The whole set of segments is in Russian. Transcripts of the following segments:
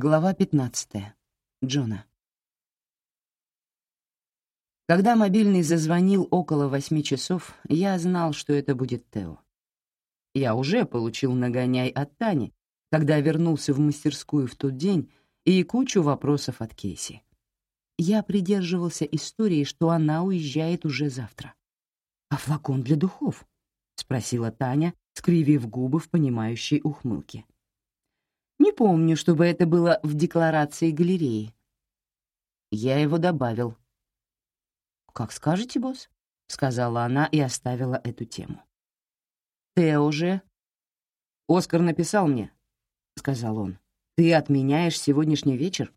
Глава 15. Джона. Когда мобильный зазвонил около восьми часов, я знал, что это будет Тео. Я уже получил нагоняй от Тани, когда вернулся в мастерскую в тот день, и кучу вопросов от Кейси. Я придерживался истории, что она уезжает уже завтра. «А флакон для духов?» — спросила Таня, скривив губы в понимающей ухмылке. Не помню, чтобы это было в декларации галереи. Я его добавил. «Как скажете, босс», — сказала она и оставила эту тему. «Тео же...» «Оскар написал мне», — сказал он. «Ты отменяешь сегодняшний вечер?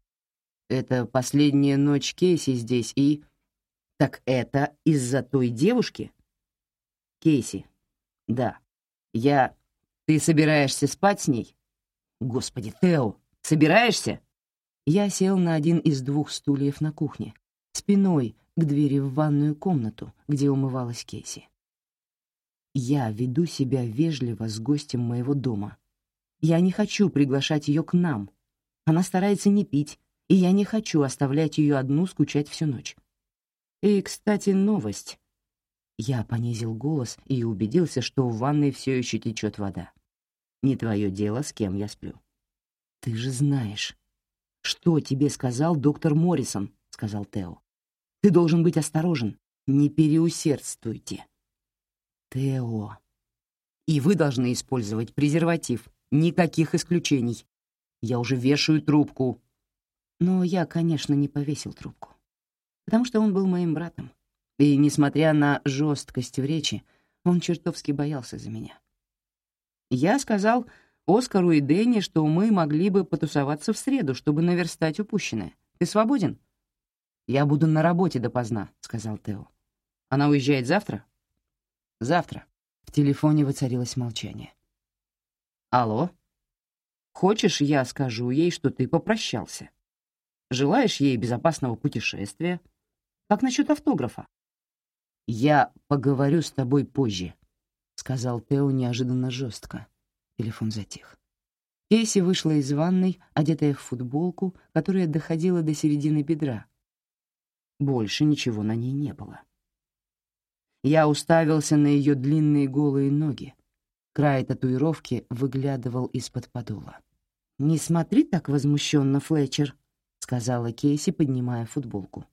Это последняя ночь Кейси здесь и...» «Так это из-за той девушки?» «Кейси, да. Я... Ты собираешься спать с ней?» «Господи, Тео, собираешься?» Я сел на один из двух стульев на кухне, спиной к двери в ванную комнату, где умывалась Кейси. Я веду себя вежливо с гостем моего дома. Я не хочу приглашать ее к нам. Она старается не пить, и я не хочу оставлять ее одну скучать всю ночь. И, кстати, новость. Я понизил голос и убедился, что в ванной все еще течет вода. Не твое дело, с кем я сплю. Ты же знаешь. Что тебе сказал доктор Моррисон, сказал Тео. Ты должен быть осторожен. Не переусердствуйте. Тео. И вы должны использовать презерватив. Никаких исключений. Я уже вешаю трубку. Но я, конечно, не повесил трубку. Потому что он был моим братом. И, несмотря на жесткость в речи, он чертовски боялся за меня. Я сказал Оскару и Дэнни, что мы могли бы потусоваться в среду, чтобы наверстать упущенное. Ты свободен? «Я буду на работе допоздна», — сказал Тео. «Она уезжает завтра?» «Завтра». В телефоне воцарилось молчание. «Алло? Хочешь, я скажу ей, что ты попрощался? Желаешь ей безопасного путешествия? Как насчет автографа?» «Я поговорю с тобой позже», сказал Тео неожиданно жестко. Телефон затих. Кейси вышла из ванной, одетая в футболку, которая доходила до середины бедра. Больше ничего на ней не было. Я уставился на ее длинные голые ноги. Край татуировки выглядывал из-под подола. «Не смотри так возмущенно, Флетчер», — сказала Кейси, поднимая футболку.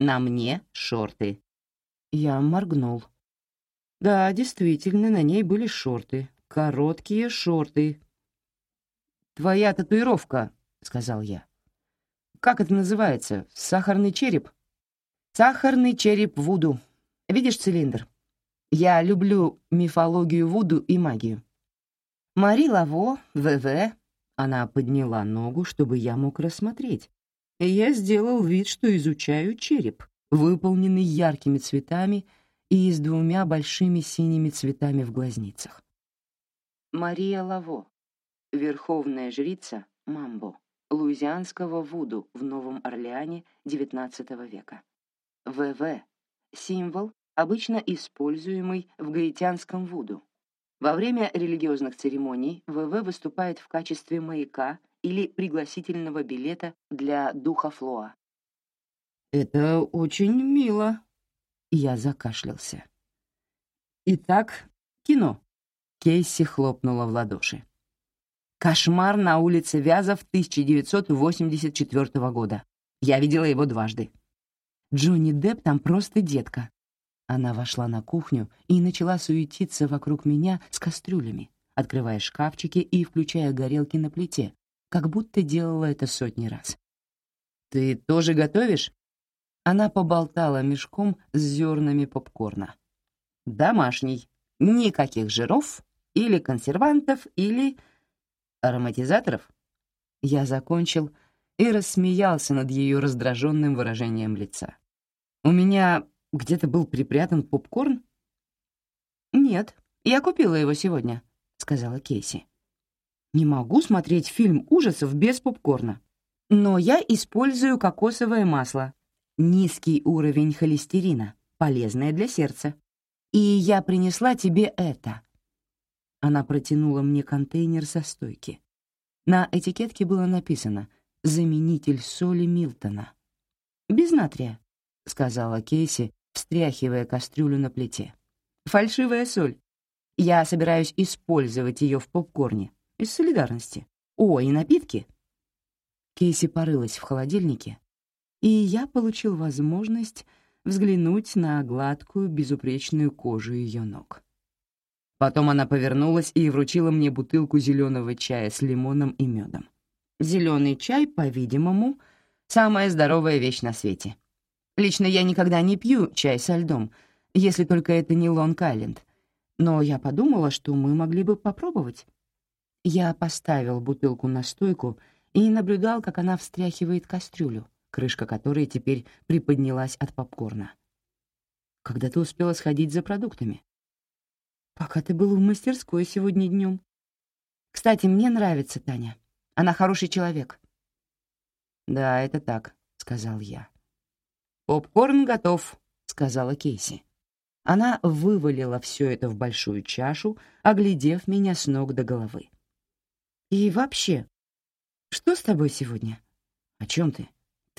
«На мне шорты». Я моргнул. Да, действительно, на ней были шорты. Короткие шорты. «Твоя татуировка», — сказал я. «Как это называется? Сахарный череп?» «Сахарный череп Вуду. Видишь цилиндр? Я люблю мифологию Вуду и магию». «Мари Лаво, ВВ». Она подняла ногу, чтобы я мог рассмотреть. Я сделал вид, что изучаю череп, выполненный яркими цветами — и с двумя большими синими цветами в глазницах. Мария Лаво, верховная жрица Мамбо, луизианского вуду в Новом Орлеане XIX века. ВВ — символ, обычно используемый в гаитянском вуду. Во время религиозных церемоний ВВ выступает в качестве маяка или пригласительного билета для духа Флоа. «Это очень мило», я закашлялся. «Итак, кино». Кейси хлопнула в ладоши. «Кошмар на улице Вязов 1984 года. Я видела его дважды. Джонни Депп там просто детка». Она вошла на кухню и начала суетиться вокруг меня с кастрюлями, открывая шкафчики и включая горелки на плите, как будто делала это сотни раз. «Ты тоже готовишь?» Она поболтала мешком с зернами попкорна. «Домашний. Никаких жиров или консервантов или ароматизаторов». Я закончил и рассмеялся над ее раздраженным выражением лица. «У меня где-то был припрятан попкорн?» «Нет, я купила его сегодня», — сказала Кейси. «Не могу смотреть фильм ужасов без попкорна. Но я использую кокосовое масло, низкий уровень холестерина, полезное для сердца. И я принесла тебе это». Она протянула мне контейнер со стойки. На этикетке было написано заменитель соли Милтона. «Без натрия», — сказала Кейси, встряхивая кастрюлю на плите. «Фальшивая соль. Я собираюсь использовать ее в попкорне из солидарности. О, и напитки». Кейси порылась в холодильнике, и я получил возможность взглянуть на гладкую, безупречную кожу ее ног. Потом она повернулась и вручила мне бутылку зеленого чая с лимоном и медом. Зеленый чай, по-видимому, самая здоровая вещь на свете. Лично я никогда не пью чай со льдом, если только это не Лонг-Айленд. Но я подумала, что мы могли бы попробовать. Я поставил бутылку на стойку и наблюдал, как она встряхивает кастрюлю, крышка которой теперь приподнялась от попкорна. «Когда ты успела сходить за продуктами?» «Пока ты был в мастерской сегодня днем. Кстати, мне нравится Таня. Она хороший человек». «Да, это так», — сказал я. «Попкорн готов», — сказала Кейси. Она вывалила все это в большую чашу, оглядев меня с ног до головы. «И вообще, что с тобой сегодня? О чем ты?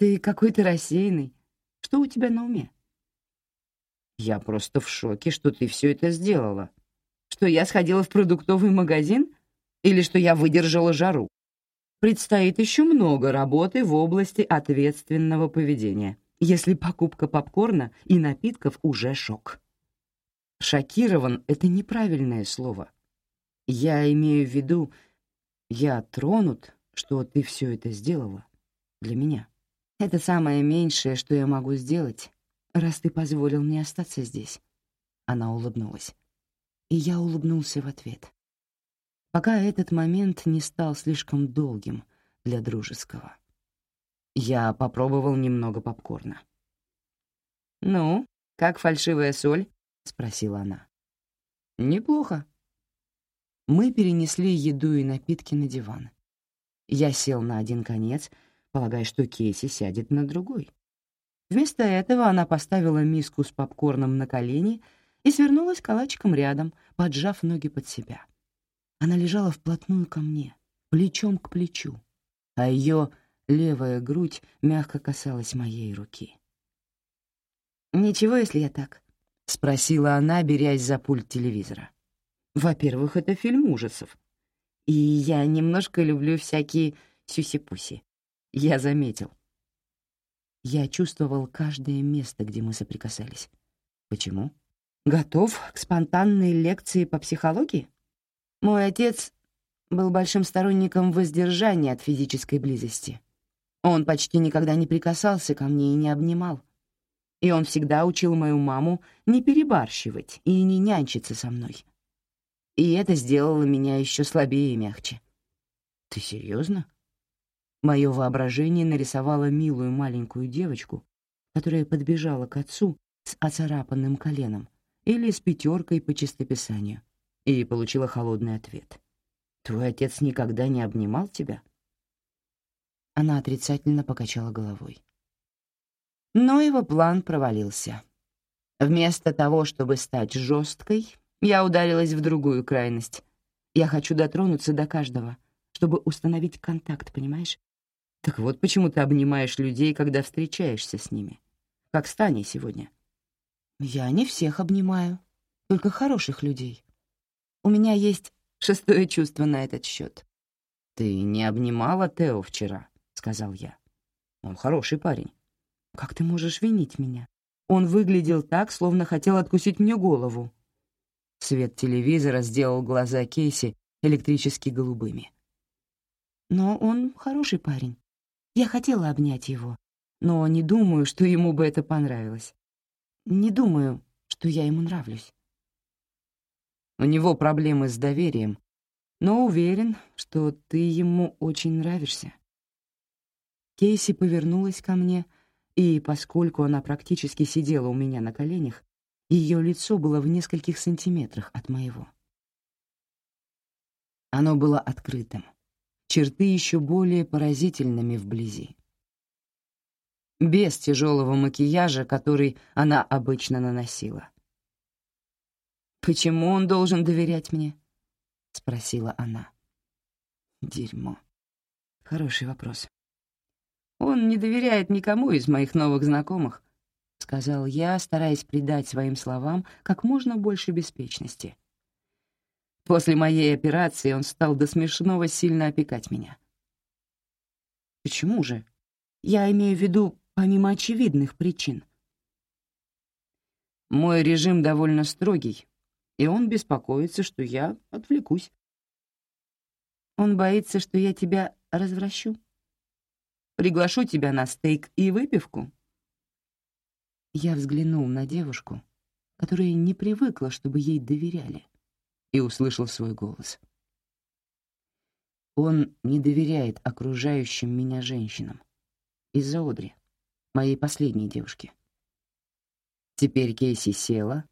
Ты какой-то рассеянный. Что у тебя на уме?» «Я просто в шоке, что ты все это сделала», что я сходила в продуктовый магазин или что я выдержала жару. Предстоит еще много работы в области ответственного поведения, если покупка попкорна и напитков уже шок. «Шокирован» — это неправильное слово. Я имею в виду, я тронут, что ты все это сделала для меня. Это самое меньшее, что я могу сделать, раз ты позволил мне остаться здесь. Она улыбнулась и я улыбнулся в ответ. Пока этот момент не стал слишком долгим для дружеского. Я попробовал немного попкорна. «Ну, как фальшивая соль?» — спросила она. «Неплохо». Мы перенесли еду и напитки на диван. Я сел на один конец, полагая, что Кейси сядет на другой. Вместо этого она поставила миску с попкорном на колени и свернулась калачиком рядом, поджав ноги под себя. Она лежала вплотную ко мне, плечом к плечу, а ее левая грудь мягко касалась моей руки. «Ничего, если я так?» — спросила она, берясь за пульт телевизора. «Во-первых, это фильм ужасов. И я немножко люблю всякие сюси-пуси. Я заметил. Я чувствовал каждое место, где мы соприкасались. Почему? Готов к спонтанной лекции по психологии? Мой отец был большим сторонником воздержания от физической близости. Он почти никогда не прикасался ко мне и не обнимал. И он всегда учил мою маму не перебарщивать и не нянчиться со мной. И это сделало меня еще слабее и мягче. Ты серьезно? Мое воображение нарисовало милую маленькую девочку, которая подбежала к отцу с оцарапанным коленом или с пятеркой по чистописанию, и получила холодный ответ. «Твой отец никогда не обнимал тебя?» Она отрицательно покачала головой. Но его план провалился. Вместо того, чтобы стать жесткой, я ударилась в другую крайность. Я хочу дотронуться до каждого, чтобы установить контакт, понимаешь? Так вот почему ты обнимаешь людей, когда встречаешься с ними. Как с Таней сегодня. Я не всех обнимаю, только хороших людей. У меня есть шестое чувство на этот счет. «Ты не обнимала Тео вчера», — сказал я. «Он хороший парень». «Как ты можешь винить меня? Он выглядел так, словно хотел откусить мне голову». Свет телевизора сделал глаза Кейси электрически голубыми. «Но он хороший парень. Я хотела обнять его, но не думаю, что ему бы это понравилось. Не думаю, что я ему нравлюсь. У него проблемы с доверием, но уверен, что ты ему очень нравишься. Кейси повернулась ко мне, и поскольку она практически сидела у меня на коленях, ее лицо было в нескольких сантиметрах от моего. Оно было открытым, черты еще более поразительными вблизи без тяжелого макияжа, который она обычно наносила. «Почему он должен доверять мне?» — спросила она. «Дерьмо. Хороший вопрос. Он не доверяет никому из моих новых знакомых, — сказал я, стараясь придать своим словам как можно больше беспечности. После моей операции он стал до смешного сильно опекать меня. Почему же? Я имею в виду помимо очевидных причин. Мой режим довольно строгий, и он беспокоится, что я отвлекусь. Он боится, что я тебя развращу. Приглашу тебя на стейк и выпивку. Я взглянул на девушку, которая не привыкла, чтобы ей доверяли, и услышал свой голос. Он не доверяет окружающим меня женщинам. Из-за Одри, моей последней девушки. Теперь Кейси села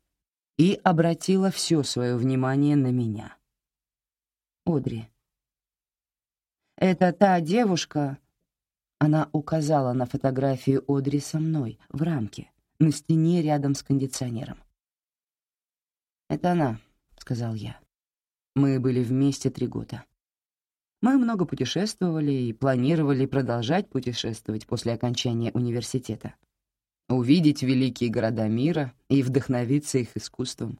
и обратила все свое внимание на меня. Одри. Это та девушка, она указала на фотографию Одри со мной в рамке, на стене рядом с кондиционером. «Это она», — сказал я. Мы были вместе три года. Мы много путешествовали и планировали продолжать путешествовать после окончания университета. Увидеть великие города мира и вдохновиться их искусством.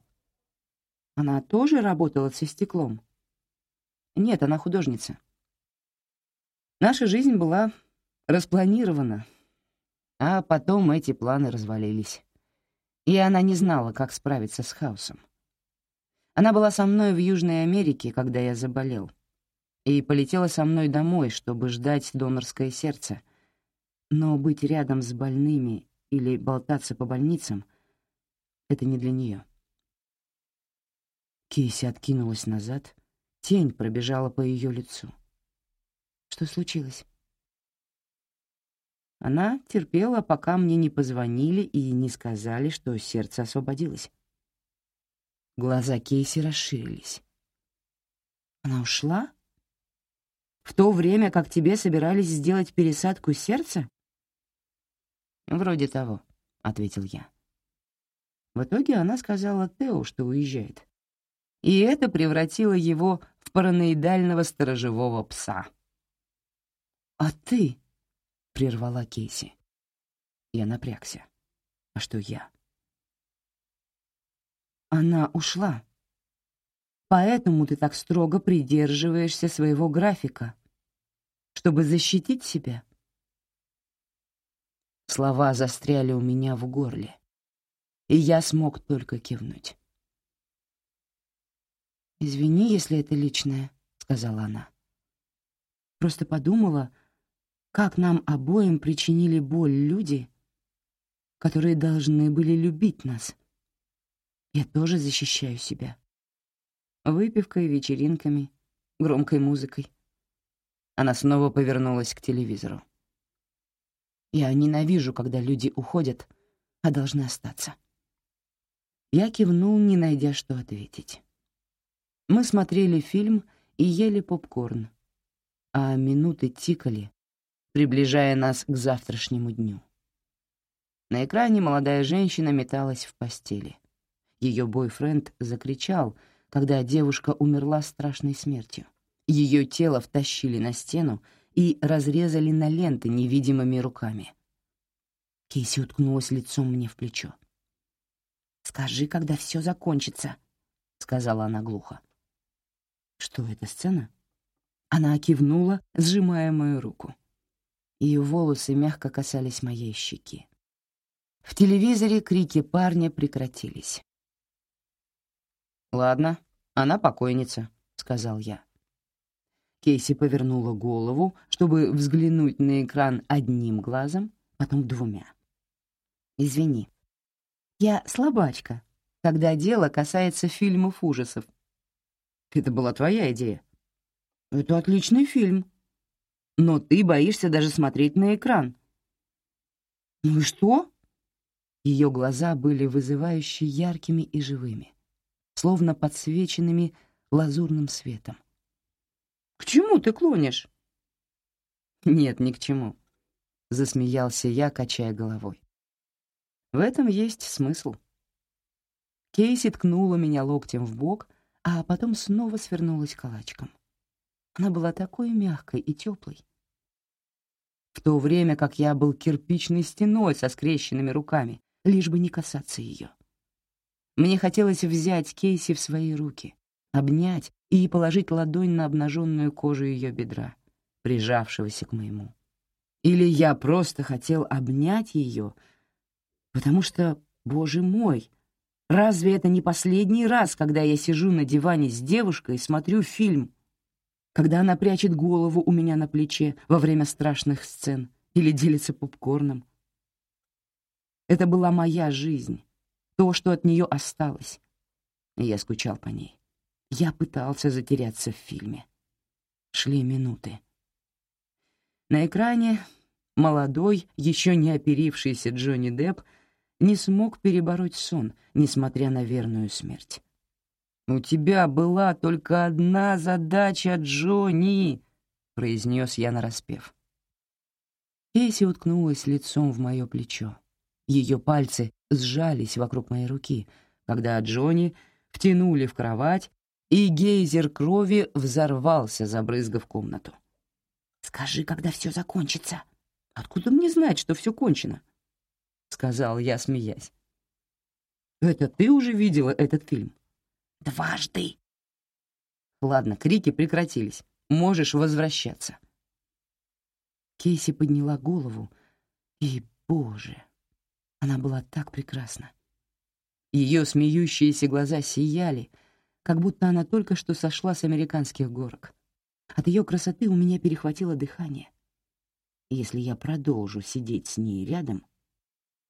Она тоже работала со стеклом? Нет, она художница. Наша жизнь была распланирована, а потом эти планы развалились. И она не знала, как справиться с хаосом. Она была со мной в Южной Америке, когда я заболел — и полетела со мной домой, чтобы ждать донорское сердце. Но быть рядом с больными или болтаться по больницам — это не для нее. Кейси откинулась назад, тень пробежала по ее лицу. Что случилось? Она терпела, пока мне не позвонили и не сказали, что сердце освободилось. Глаза Кейси расширились. Она ушла? В то время, как тебе собирались сделать пересадку сердца? «Вроде того», — ответил я. В итоге она сказала Тео, что уезжает. И это превратило его в параноидального сторожевого пса. «А ты?» — прервала Кейси. Я напрягся. «А что я?» «Она ушла», Поэтому ты так строго придерживаешься своего графика, чтобы защитить себя. Слова застряли у меня в горле, и я смог только кивнуть. «Извини, если это личное», — сказала она. «Просто подумала, как нам обоим причинили боль люди, которые должны были любить нас. Я тоже защищаю себя выпивкой, вечеринками, громкой музыкой. Она снова повернулась к телевизору. «Я ненавижу, когда люди уходят, а должны остаться». Я кивнул, не найдя, что ответить. Мы смотрели фильм и ели попкорн, а минуты тикали, приближая нас к завтрашнему дню. На экране молодая женщина металась в постели. Ее бойфренд закричал — когда девушка умерла страшной смертью. Ее тело втащили на стену и разрезали на ленты невидимыми руками. Кейси уткнулась лицом мне в плечо. «Скажи, когда все закончится», — сказала она глухо. «Что это, сцена?» Она кивнула, сжимая мою руку. Ее волосы мягко касались моей щеки. В телевизоре крики парня прекратились. «Ладно, она покойница», — сказал я. Кейси повернула голову, чтобы взглянуть на экран одним глазом, потом двумя. «Извини, я слабачка, когда дело касается фильмов ужасов». «Это была твоя идея». «Это отличный фильм. Но ты боишься даже смотреть на экран». «Ну и что?» Ее глаза были вызывающе яркими и живыми словно подсвеченными лазурным светом. «К чему ты клонишь?» «Нет, ни к чему», — засмеялся я, качая головой. «В этом есть смысл». Кейси ткнула меня локтем в бок, а потом снова свернулась калачком. Она была такой мягкой и теплой. в то время как я был кирпичной стеной со скрещенными руками, лишь бы не касаться ее. Мне хотелось взять Кейси в свои руки, обнять и положить ладонь на обнаженную кожу ее бедра, прижавшегося к моему. Или я просто хотел обнять ее, потому что, боже мой, разве это не последний раз, когда я сижу на диване с девушкой и смотрю фильм, когда она прячет голову у меня на плече во время страшных сцен или делится попкорном? Это была моя жизнь, то, что от нее осталось. Я скучал по ней. Я пытался затеряться в фильме. Шли минуты. На экране молодой, еще не оперившийся Джонни Депп не смог перебороть сон, несмотря на верную смерть. «У тебя была только одна задача, Джонни!» — произнес я нараспев. Кейси уткнулась лицом в мое плечо. Ее пальцы сжались вокруг моей руки, когда Джонни втянули в кровать, и гейзер крови взорвался, забрызгав комнату. «Скажи, когда все закончится». «Откуда мне знать, что все кончено?» — сказал я, смеясь. «Это ты уже видела этот фильм?» «Дважды». «Ладно, крики прекратились. Можешь возвращаться». Кейси подняла голову, и, боже, она была так прекрасна. Ее смеющиеся глаза сияли, как будто она только что сошла с американских горок. От ее красоты у меня перехватило дыхание. Если я продолжу сидеть с ней рядом,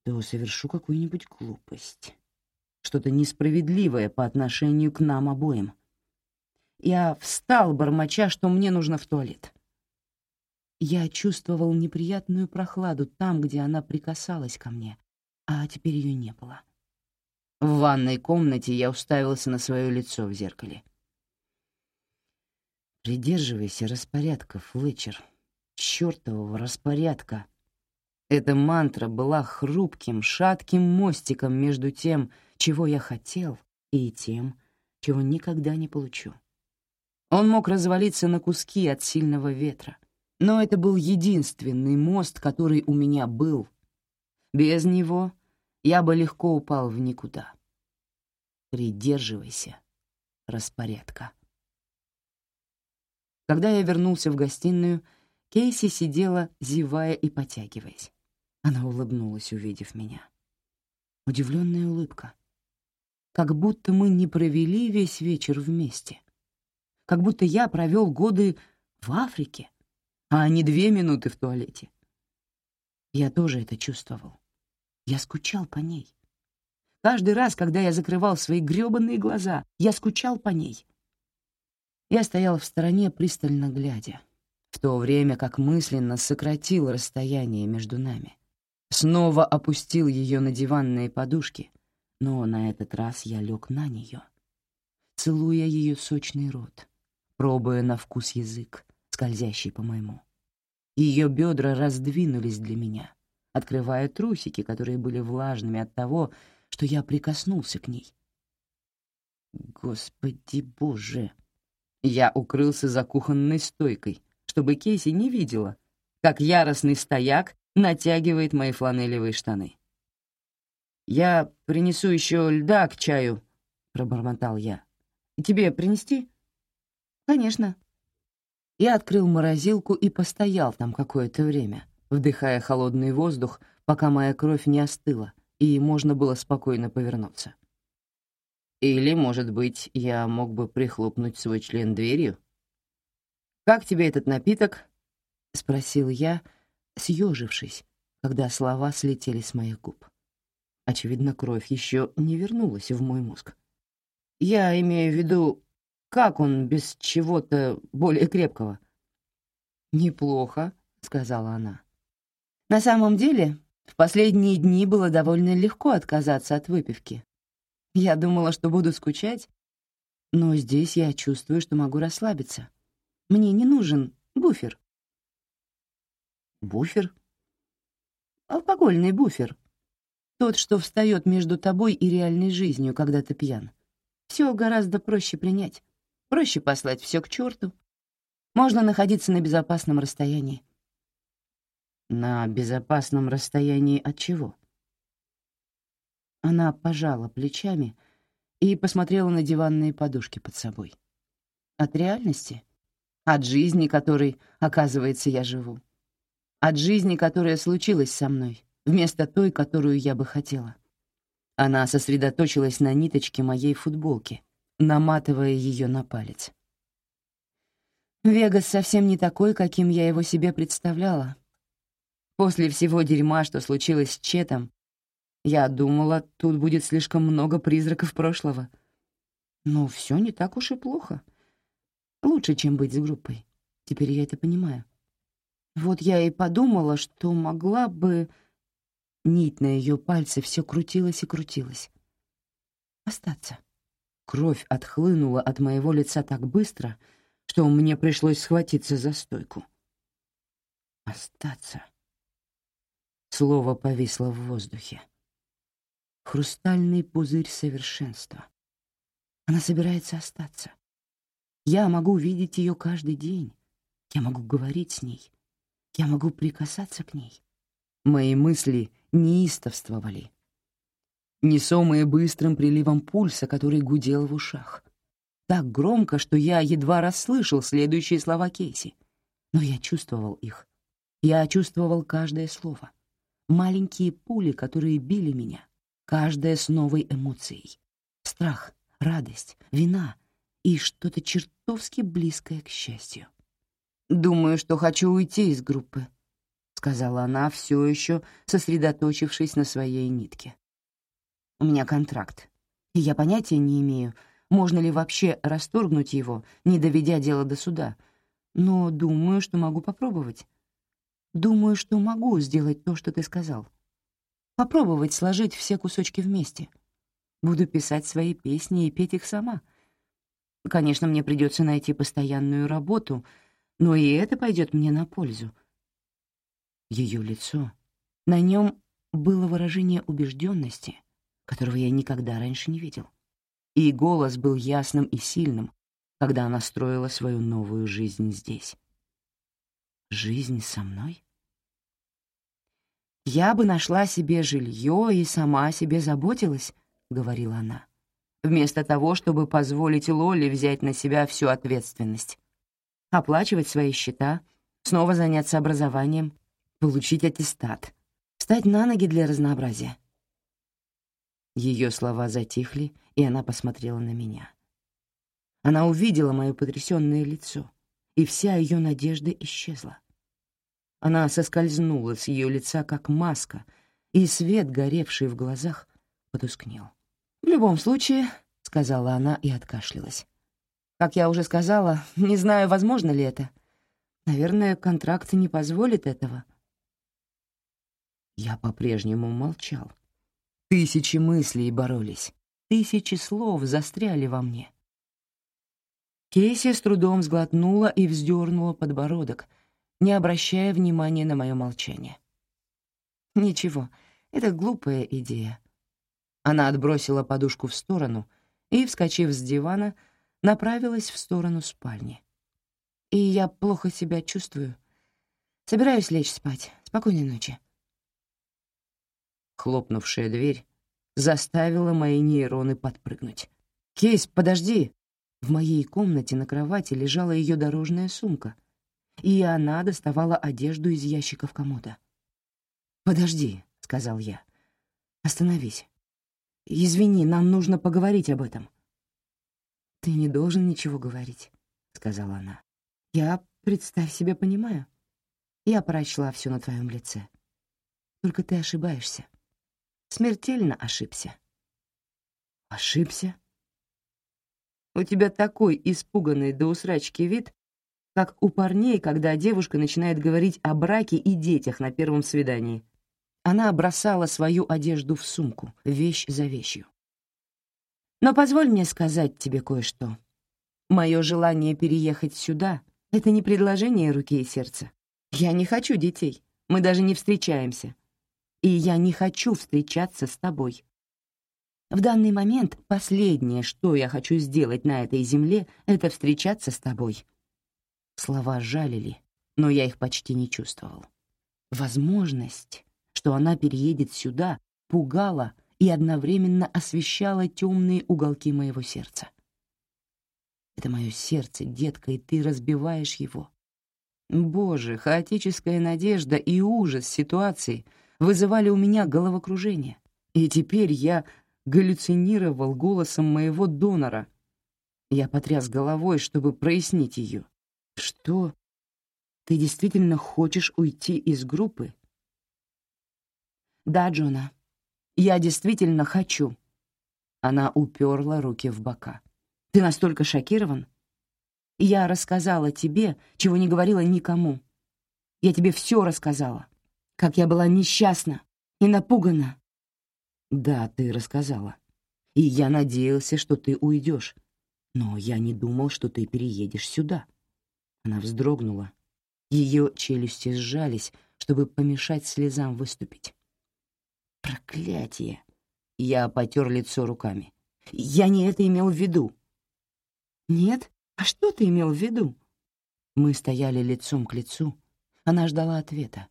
то совершу какую-нибудь глупость. Что-то несправедливое по отношению к нам обоим. Я встал, бормоча, что мне нужно в туалет. Я чувствовал неприятную прохладу там, где она прикасалась ко мне, а теперь ее не было. В ванной комнате я уставился на свое лицо в зеркале. «Придерживайся распорядка, Флетчер. Чёртового распорядка». Эта мантра была хрупким, шатким мостиком между тем, чего я хотел, и тем, чего никогда не получу. Он мог развалиться на куски от сильного ветра, но это был единственный мост, который у меня был. Без него я бы легко упал в никуда. Придерживайся распорядка. Когда я вернулся в гостиную, Кейси сидела, зевая и потягиваясь. Она улыбнулась, увидев меня. Удивленная улыбка. Как будто мы не провели весь вечер вместе. Как будто я провел годы в Африке, а не две минуты в туалете. Я тоже это чувствовал. Я скучал по ней. Каждый раз, когда я закрывал свои грёбаные глаза, я скучал по ней. Я стоял в стороне, пристально глядя, в то время как мысленно сократил расстояние между нами. Снова опустил ее на диванные подушки, но на этот раз я лег на нее, целуя ее сочный рот, пробуя на вкус язык, скользящий по моему. Ее бедра раздвинулись для меня — открывая трусики, которые были влажными от того, что я прикоснулся к ней. Господи боже! Я укрылся за кухонной стойкой, чтобы Кейси не видела, как яростный стояк натягивает мои фланелевые штаны. «Я принесу еще льда к чаю», — пробормотал я. «Тебе принести?» «Конечно». Я открыл морозилку и постоял там какое-то время, вдыхая холодный воздух, пока моя кровь не остыла, и можно было спокойно повернуться. Или, может быть, я мог бы прихлопнуть свой член дверью? «Как тебе этот напиток?» — спросил я, съежившись, когда слова слетели с моих губ. Очевидно, кровь еще не вернулась в мой мозг. «Я имею в виду, как он без чего-то более крепкого?» «Неплохо», — сказала она. На самом деле, в последние дни было довольно легко отказаться от выпивки. Я думала, что буду скучать, но здесь я чувствую, что могу расслабиться. Мне не нужен буфер. Буфер? Алкогольный буфер. Тот, что встает между тобой и реальной жизнью, когда ты пьян. Все гораздо проще принять. Проще послать все к черту. Можно находиться на безопасном расстоянии. На безопасном расстоянии от чего? Она пожала плечами и посмотрела на диванные подушки под собой. От реальности? От жизни, которой, оказывается, я живу. От жизни, которая случилась со мной, вместо той, которую я бы хотела. Она сосредоточилась на ниточке моей футболки, наматывая ее на палец. Вегас совсем не такой, каким я его себе представляла. После всего дерьма, что случилось с Четом, я думала, тут будет слишком много призраков прошлого. Но все не так уж и плохо. Лучше, чем быть с группой. Теперь я это понимаю. Вот я и подумала, что могла бы... Нить на ее пальце все крутилась и крутилась. Остаться. Кровь отхлынула от моего лица так быстро, что мне пришлось схватиться за стойку. Остаться. Слово повисло в воздухе. Хрустальный пузырь совершенства. Она собирается остаться. Я могу видеть ее каждый день. Я могу говорить с ней. Я могу прикасаться к ней. Мои мысли неистовствовали, несомые быстрым приливом пульса, который гудел в ушах. Так громко, что я едва расслышал следующие слова Кейси. Но я чувствовал их. Я чувствовал каждое слово. Маленькие пули, которые били меня. Каждая с новой эмоцией. Страх, радость, вина и что-то чертовски близкое к счастью. «Думаю, что хочу уйти из группы», — сказала она, все еще сосредоточившись на своей нитке. «У меня контракт, и я понятия не имею, можно ли вообще расторгнуть его, не доведя дело до суда, но думаю, что могу попробовать. Думаю, что могу сделать то, что ты сказал. Попробовать сложить все кусочки вместе. Буду писать свои песни и петь их сама. Конечно, мне придется найти постоянную работу, но и это пойдет мне на пользу. Ее лицо, на нем было выражение убежденности, которого я никогда раньше не видел. И голос был ясным и сильным, когда она строила свою новую жизнь здесь. Жизнь со мной? «Я бы нашла себе жилье и сама себе заботилась», — говорила она, «вместо того, чтобы позволить Лоле взять на себя всю ответственность оплачивать свои счета, снова заняться образованием, получить аттестат, встать на ноги для разнообразия. Ее слова затихли, и она посмотрела на меня. Она увидела мое потрясенное лицо, и вся ее надежда исчезла. Она соскользнула с ее лица, как маска, и свет, горевший в глазах, потускнел. «В любом случае», — сказала она и откашлялась, как я уже сказала, не знаю, возможно ли это. Наверное, контракт не позволит этого. Я по-прежнему молчал. Тысячи мыслей боролись. Тысячи слов застряли во мне. Кейси с трудом сглотнула и вздернула подбородок, не обращая внимания на мое молчание. «Ничего, это глупая идея». Она отбросила подушку в сторону и, вскочив с дивана, — направилась в сторону спальни. И я плохо себя чувствую. Собираюсь лечь спать. Спокойной ночи. Хлопнувшая дверь заставила мои нейроны подпрыгнуть. «Кейс, подожди!» В моей комнате на кровати лежала ее дорожная сумка, и она доставала одежду из ящиков комода. «Подожди», — сказал я. «Остановись. Извини, нам нужно поговорить об этом». «Ты не должен ничего говорить», — сказала она. «Я, представь себе, понимаю. Я прочла все на твоем лице. Только ты ошибаешься. Смертельно ошибся». «Ошибся?» «У тебя такой испуганный до усрачки вид, как у парней, когда девушка начинает говорить о браке и детях на первом свидании». Она бросала свою одежду в сумку, вещь за вещью. Но позволь мне сказать тебе кое-что. Мое желание переехать сюда — это не предложение руки и сердца. Я не хочу детей, мы даже не встречаемся. И я не хочу встречаться с тобой. В данный момент последнее, что я хочу сделать на этой земле, это встречаться с тобой. Слова жалили, но я их почти не чувствовал. Возможность, что она переедет сюда, пугала и одновременно освещала темные уголки моего сердца. Это мое сердце, детка, и ты разбиваешь его. Боже, хаотическая надежда и ужас ситуации вызывали у меня головокружение. И теперь я галлюцинировал голосом моего донора. Я потряс головой, чтобы прояснить ее. Что? Ты действительно хочешь уйти из группы? Да, Джона, я действительно хочу. Она уперла руки в бока. Ты настолько шокирован? Я рассказала тебе, чего не говорила никому. Я тебе все рассказала. Как я была несчастна и напугана. Да, ты рассказала. И я надеялся, что ты уйдешь. Но я не думал, что ты переедешь сюда. Она вздрогнула. Ее челюсти сжались, чтобы помешать слезам выступить. Проклятие! Я потер лицо руками. Я не это имел в виду. Нет? А что ты имел в виду? Мы стояли лицом к лицу. Она ждала ответа.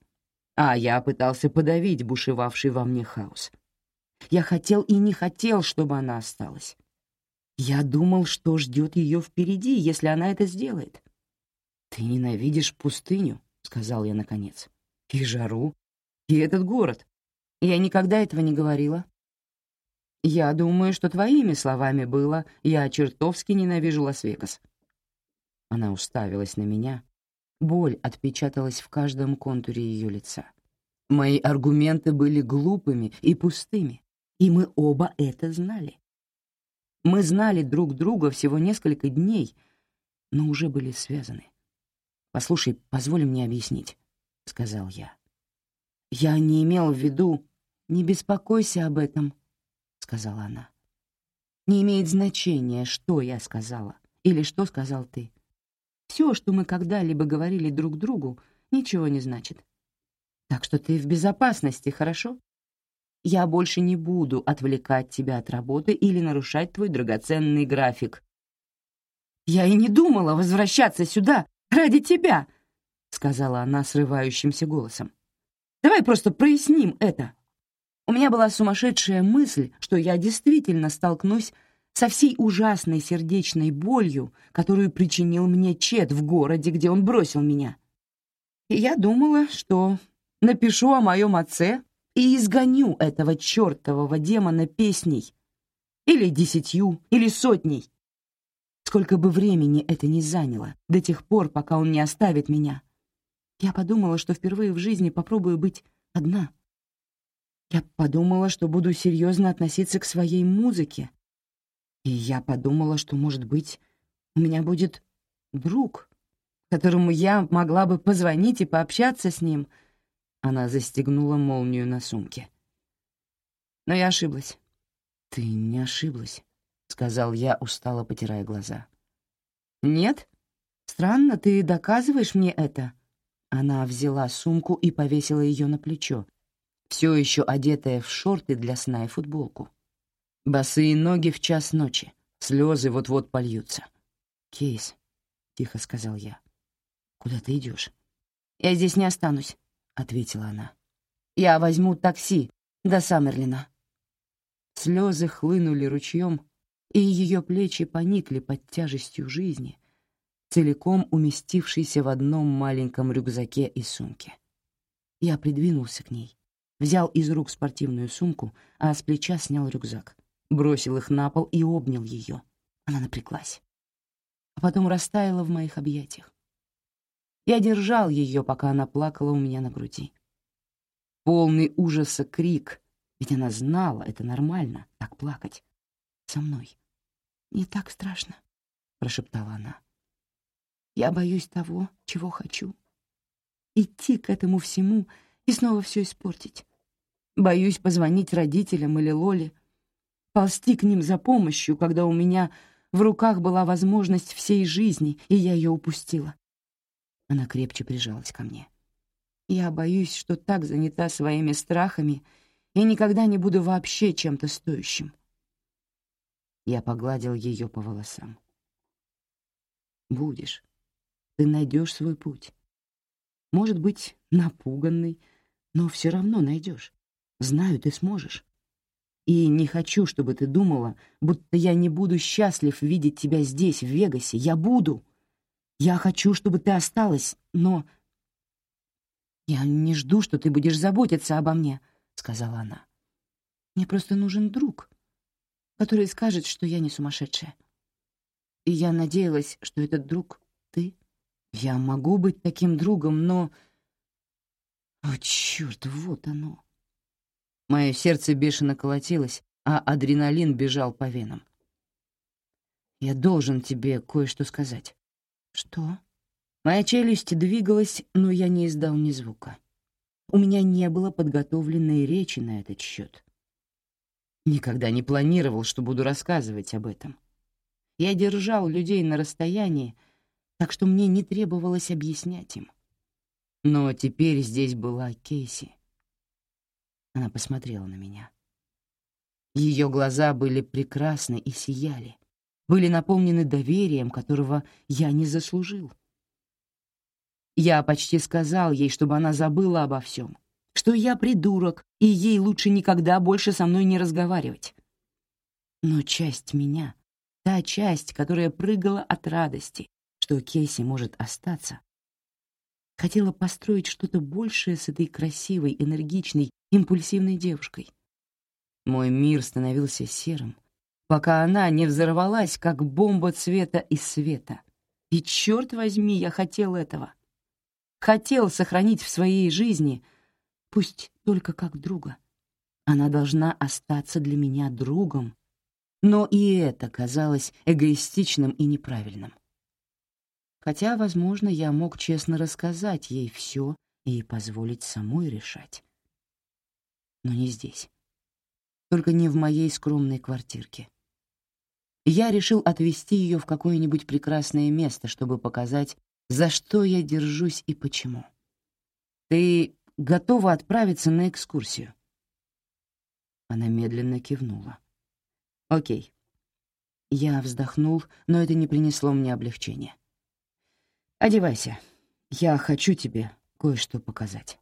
А я пытался подавить бушевавший во мне хаос. Я хотел и не хотел, чтобы она осталась. Я думал, что ждет ее впереди, если она это сделает. «Ты ненавидишь пустыню», — сказал я наконец, — «и жару, и этот город. Я никогда этого не говорила. Я думаю, что твоими словами было «я чертовски ненавижу Лас-Вегас». Она уставилась на меня. Боль отпечаталась в каждом контуре ее лица. Мои аргументы были глупыми и пустыми, и мы оба это знали. Мы знали друг друга всего несколько дней, но уже были связаны. «Послушай, позволь мне объяснить», — сказал я. «Я не имел в виду...» «Не беспокойся об этом», — сказала она. «Не имеет значения, что я сказала или что сказал ты. Все, что мы когда-либо говорили друг другу, ничего не значит. Так что ты в безопасности, хорошо? Я больше не буду отвлекать тебя от работы или нарушать твой драгоценный график. Я и не думала возвращаться сюда ради тебя, — сказала она срывающимся голосом. Давай просто проясним это. У меня была сумасшедшая мысль, что я действительно столкнусь со всей ужасной сердечной болью, которую причинил мне Чет в городе, где он бросил меня. И я думала, что напишу о моем отце и изгоню этого чертового демона песней. Или десятью, или сотней. Сколько бы времени это ни заняло, до тех пор, пока он не оставит меня. Я подумала, что впервые в жизни попробую быть одна — я подумала, что буду серьезно относиться к своей музыке. И я подумала, что, может быть, у меня будет друг, которому я могла бы позвонить и пообщаться с ним. Она застегнула молнию на сумке. Но я ошиблась. «Ты не ошиблась», — сказал я, устало потирая глаза. «Нет? Странно, ты доказываешь мне это?» Она взяла сумку и повесила ее на плечо, все еще одетая в шорты для сна и футболку. Босые ноги в час ночи, слезы вот-вот польются. «Кейс», — тихо сказал я, — «куда ты идешь?» «Я здесь не останусь», — ответила она. «Я возьму такси до Саммерлина». Слезы хлынули ручьем, и ее плечи поникли под тяжестью жизни, целиком уместившейся в одном маленьком рюкзаке и сумке. Я придвинулся к ней, взял из рук спортивную сумку, а с плеча снял рюкзак, бросил их на пол и обнял ее. Она напряглась. А потом растаяла в моих объятиях. Я держал ее, пока она плакала у меня на груди. Полный ужаса крик, ведь она знала, это нормально, так плакать. Со мной. «Не так страшно», — прошептала она. «Я боюсь того, чего хочу. Идти к этому всему и снова все испортить. Боюсь позвонить родителям или Лоле, ползти к ним за помощью, когда у меня в руках была возможность всей жизни, и я ее упустила. Она крепче прижалась ко мне. Я боюсь, что так занята своими страхами и никогда не буду вообще чем-то стоящим. Я погладил ее по волосам. Будешь. Ты найдешь свой путь. Может быть, напуганный, Но все равно найдешь. Знаю, ты сможешь. И не хочу, чтобы ты думала, будто я не буду счастлив видеть тебя здесь, в Вегасе. Я буду. Я хочу, чтобы ты осталась, но... «Я не жду, что ты будешь заботиться обо мне», — сказала она. «Мне просто нужен друг, который скажет, что я не сумасшедшая. И я надеялась, что этот друг — ты. Я могу быть таким другом, но... О, черт, вот оно!» Мое сердце бешено колотилось, а адреналин бежал по венам. «Я должен тебе кое-что сказать». «Что?» Моя челюсть двигалась, но я не издал ни звука. У меня не было подготовленной речи на этот счет. Никогда не планировал, что буду рассказывать об этом. Я держал людей на расстоянии, так что мне не требовалось объяснять им. Но теперь здесь была Кейси. Она посмотрела на меня. Ее глаза были прекрасны и сияли, были наполнены доверием, которого я не заслужил. Я почти сказал ей, чтобы она забыла обо всем, что я придурок, и ей лучше никогда больше со мной не разговаривать. Но часть меня, та часть, которая прыгала от радости, что Кейси может остаться, хотела построить что-то большее с этой красивой, энергичной, импульсивной девушкой. Мой мир становился серым, пока она не взорвалась, как бомба цвета из света. И, черт возьми, я хотел этого. Хотел сохранить в своей жизни, пусть только как друга. Она должна остаться для меня другом. Но и это казалось эгоистичным и неправильным хотя, возможно, я мог честно рассказать ей все и позволить самой решать. Но не здесь. Только не в моей скромной квартирке. Я решил отвезти ее в какое-нибудь прекрасное место, чтобы показать, за что я держусь и почему. Ты готова отправиться на экскурсию? Она медленно кивнула. Окей. Я вздохнул, но это не принесло мне облегчения. Одевайся. Я хочу тебе кое-что показать.